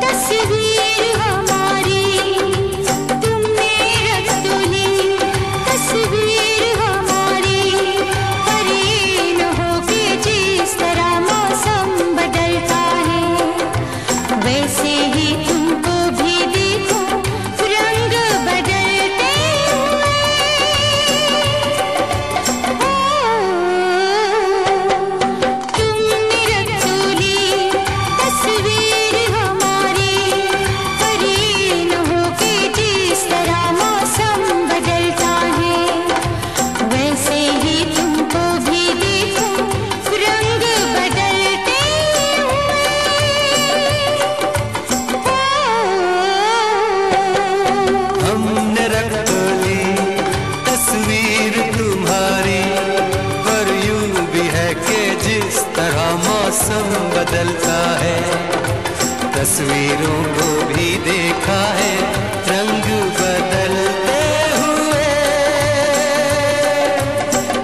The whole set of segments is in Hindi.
desse rio. बदलता है। तस्वीरों को भी देखा है। रंग बदलते हुए।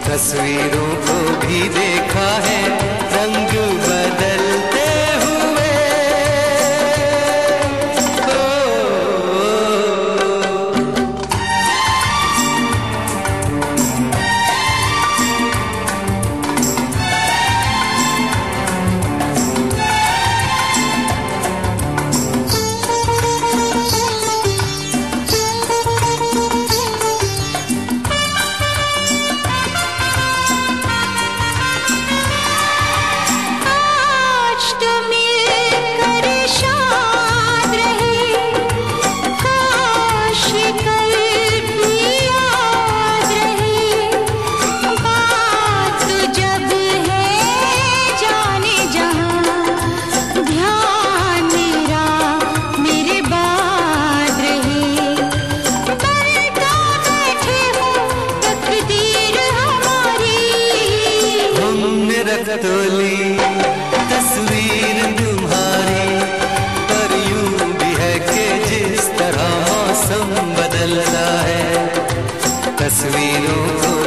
तस्वीरों को भी देखा है। रंग बदलते रतोली तस्वीर तुम्हारी, पर यूँ भी है कि जिस तरह मौसम बदलता है। तस्वीरों को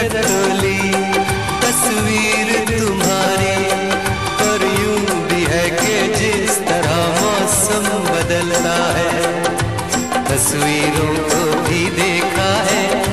खटोली तस्वीर तुम्हारी और यूँ भी है कि जिस तरह मौसम बदलता है। तस्वीरों को भी देखा है